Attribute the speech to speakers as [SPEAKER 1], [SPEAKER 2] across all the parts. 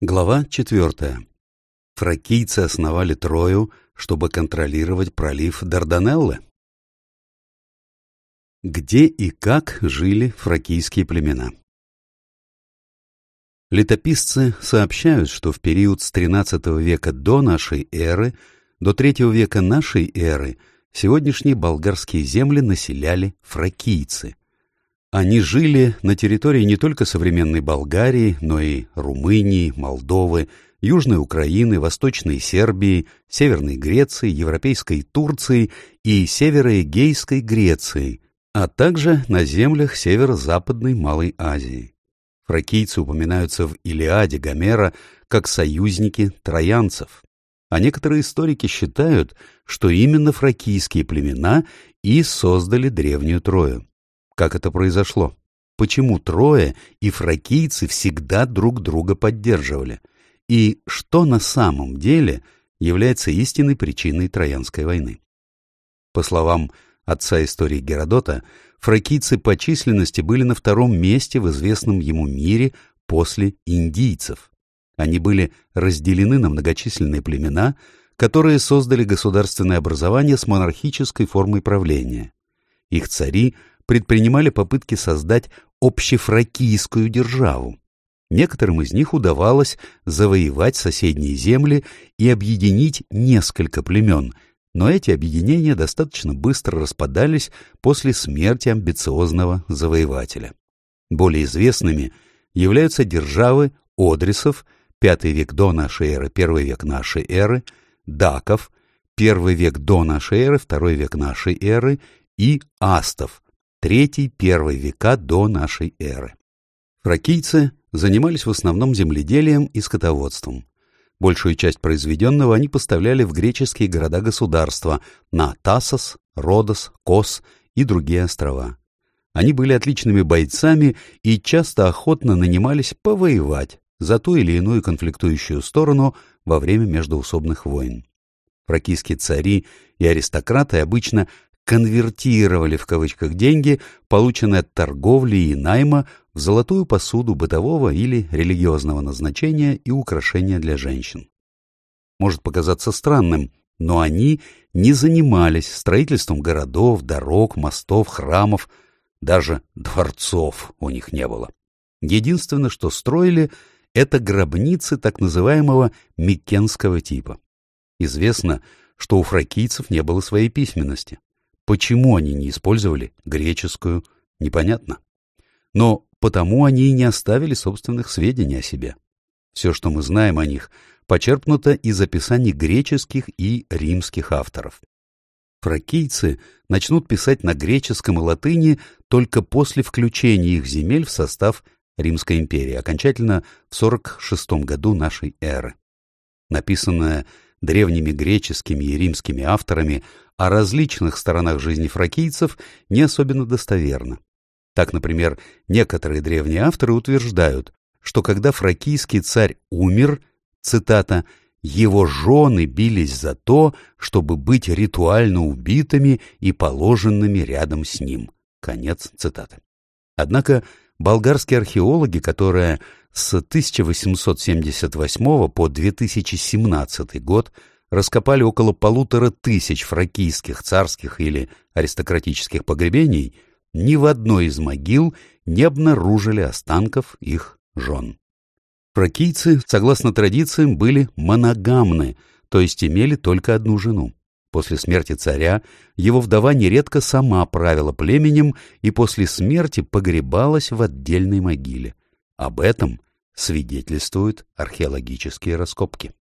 [SPEAKER 1] Глава четвертая. Фракийцы основали Трою, чтобы контролировать пролив Дарданеллы. Где и как жили фракийские племена? Летописцы сообщают, что в период с XIII века до нашей эры до III века нашей эры сегодняшние болгарские земли населяли фракийцы – они жили на территории не только современной Болгарии, но и Румынии, Молдовы, Южной Украины, Восточной Сербии, Северной Греции, Европейской Турции и Североэгейской Греции, а также на землях северо-западной Малой Азии. Фракийцы упоминаются в Илиаде Гомера как союзники троянцев. А некоторые историки считают, что именно фракийские племена и создали древнюю Трою. Как это произошло? Почему трое и фракийцы всегда друг друга поддерживали? И что на самом деле является истинной причиной Троянской войны? По словам отца истории Геродота, фракийцы по численности были на втором месте в известном ему мире после индийцев. Они были разделены на многочисленные племена, которые создали государственное образование с монархической формой правления. Их цари – предпринимали попытки создать общефракийскую державу. Некоторым из них удавалось завоевать соседние земли и объединить несколько племен, но эти объединения достаточно быстро распадались после смерти амбициозного завоевателя. Более известными являются державы Одрисов, V век до нашей эры, I век нашей эры, Даков, I век до нашей эры, II век нашей эры и Астов, III-I века до нашей эры. Фракийцы занимались в основном земледелием и скотоводством. Большую часть произведенного они поставляли в греческие города-государства на Тасос, Родос, Кос и другие острова. Они были отличными бойцами и часто охотно нанимались повоевать за ту или иную конфликтующую сторону во время междоусобных войн. Фракийские цари и аристократы обычно конвертировали в кавычках деньги, полученные от торговли и найма, в золотую посуду бытового или религиозного назначения и украшения для женщин. Может показаться странным, но они не занимались строительством городов, дорог, мостов, храмов, даже дворцов у них не было. Единственное, что строили, это гробницы так называемого микенского типа. Известно, что у фракийцев не было своей письменности. Почему они не использовали греческую, непонятно. Но потому они и не оставили собственных сведений о себе. Все, что мы знаем о них, почерпнуто из описаний греческих и римских авторов. Фракийцы начнут писать на греческом и латыни только после включения их земель в состав Римской империи, окончательно в 46 году нашей эры. Написанное древними греческими и римскими авторами о различных сторонах жизни фракийцев не особенно достоверно. Так, например, некоторые древние авторы утверждают, что когда фракийский царь умер, цитата, его жены бились за то, чтобы быть ритуально убитыми и положенными рядом с ним. Конец цитаты. Однако болгарские археологи, которые с 1878 по 2017 год раскопали около полутора тысяч фракийских царских или аристократических погребений, ни в одной из могил не обнаружили останков их жен. Фракийцы, согласно традициям, были моногамны, то есть имели только одну жену. После смерти царя его вдова нередко сама правила племенем и после смерти погребалась в отдельной могиле. Об этом свидетельствуют археологические раскопки.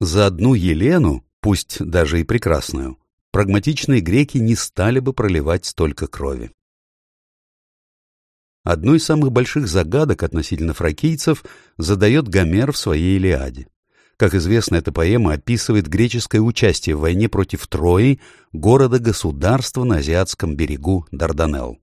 [SPEAKER 1] За одну Елену, пусть даже и прекрасную, прагматичные греки не стали бы проливать столько крови. Одну из самых больших загадок относительно фракийцев задает Гомер в своей Илиаде. Как известно, эта поэма описывает греческое участие в войне против Трои, города-государства на азиатском берегу Дарданелл.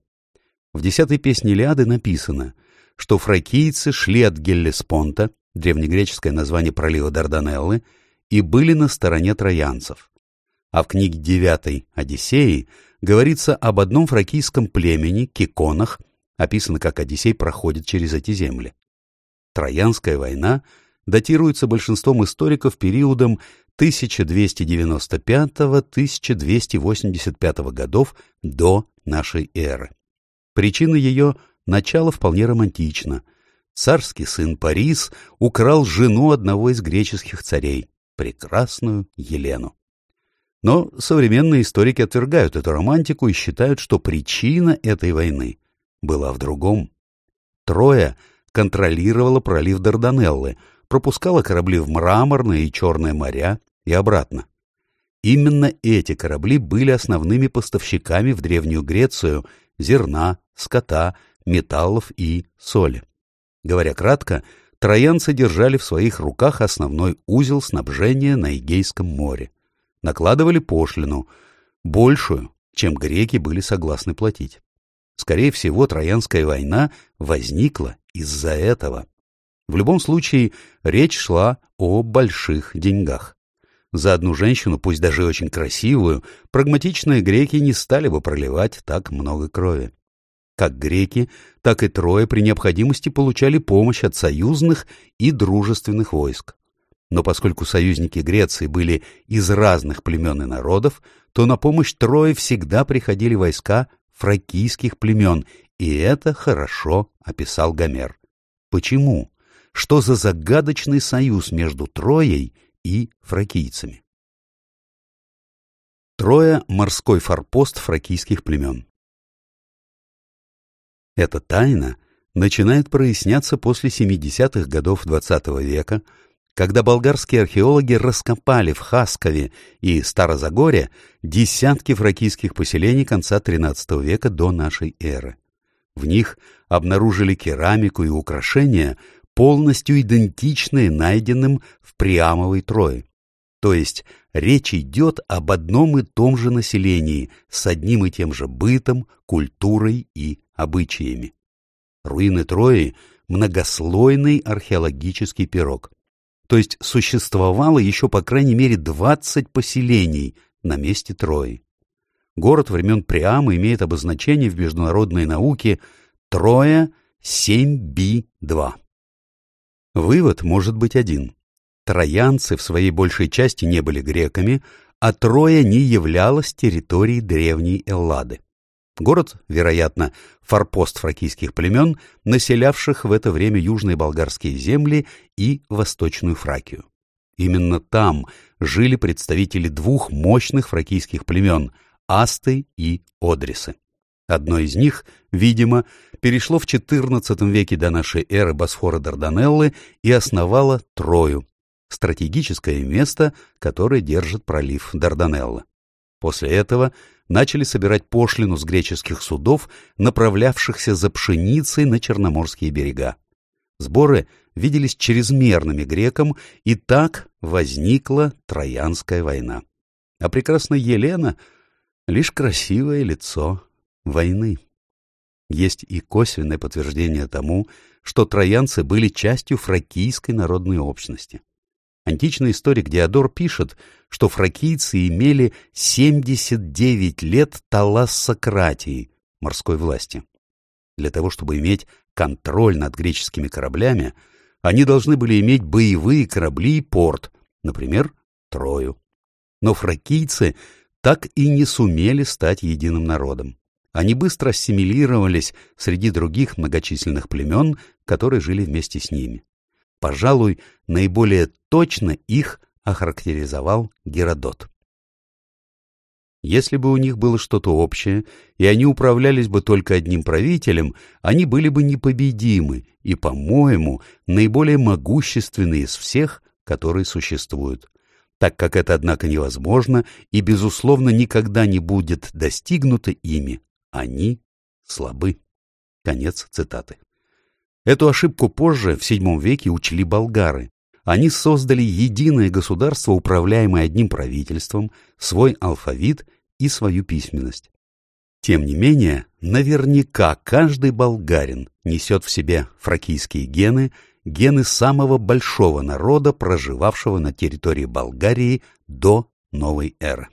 [SPEAKER 1] В десятой песне Илиады написано что фракийцы шли от Геллеспонта, древнегреческое название пролива Дарданеллы, и были на стороне троянцев. А в книге девятой Одиссеи говорится об одном фракийском племени, киконах, описано, как Одиссей проходит через эти земли. Троянская война датируется большинством историков периодом 1295-1285 годов до нашей эры. Причина ее начала вполне романтична. Царский сын Парис украл жену одного из греческих царей, прекрасную Елену. Но современные историки отвергают эту романтику и считают, что причина этой войны была в другом. Троя контролировала пролив Дарданеллы, пропускала корабли в Мраморное и Черное моря и обратно. Именно эти корабли были основными поставщиками в Древнюю Грецию зерна, скота, металлов и соли. Говоря кратко, троянцы держали в своих руках основной узел снабжения на Эгейском море. Накладывали пошлину, большую, чем греки были согласны платить. Скорее всего, Троянская война возникла из-за этого. В любом случае, речь шла о больших деньгах. За одну женщину, пусть даже очень красивую, прагматичные греки не стали бы проливать так много крови. Как греки, так и трое при необходимости получали помощь от союзных и дружественных войск. Но поскольку союзники Греции были из разных племен и народов, то на помощь Трое всегда приходили войска фракийских племен, и это хорошо описал Гомер. Почему? Что за загадочный союз между Троей и фракийцами. Троя — морской форпост фракийских племен. Эта тайна начинает проясняться после 70-х годов XX -го века, когда болгарские археологи раскопали в Хаскове и Старозагоре десятки фракийских поселений конца XIII века до нашей эры. В них обнаружили керамику и украшения, полностью идентичные найденным в Приамовой Трое. То есть речь идет об одном и том же населении с одним и тем же бытом, культурой и обычаями. Руины Трои – многослойный археологический пирог. То есть существовало еще по крайней мере 20 поселений на месте Трои. Город времен Приама имеет обозначение в международной науке Троя 7B2. Вывод может быть один. Троянцы в своей большей части не были греками, а Троя не являлась территорией древней Эллады. Город, вероятно, форпост фракийских племен, населявших в это время южные болгарские земли и Восточную Фракию. Именно там жили представители двух мощных фракийских племен – Асты и Одрисы. Одно из них, видимо, перешло в XIV веке до нашей эры Босфора Дарданеллы и основало Трою, стратегическое место, которое держит пролив Дарданеллы. После этого начали собирать пошлину с греческих судов, направлявшихся за пшеницей на Черноморские берега. Сборы виделись чрезмерными грекам, и так возникла Троянская война. А прекрасная Елена — лишь красивое лицо войны. Есть и косвенное подтверждение тому, что троянцы были частью фракийской народной общности. Античный историк Диодор пишет, что фракийцы имели 79 лет талассократии, морской власти. Для того, чтобы иметь контроль над греческими кораблями, они должны были иметь боевые корабли и порт, например, Трою. Но фракийцы так и не сумели стать единым народом. Они быстро ассимилировались среди других многочисленных племен, которые жили вместе с ними. Пожалуй, наиболее точно их охарактеризовал Геродот. Если бы у них было что-то общее, и они управлялись бы только одним правителем, они были бы непобедимы и, по-моему, наиболее могущественны из всех, которые существуют. Так как это, однако, невозможно и, безусловно, никогда не будет достигнуто ими, они слабы. Конец цитаты. Эту ошибку позже, в VII веке, учли болгары. Они создали единое государство, управляемое одним правительством, свой алфавит и свою письменность. Тем не менее, наверняка каждый болгарин несет в себе фракийские гены, гены самого большого народа, проживавшего на территории Болгарии до новой эры.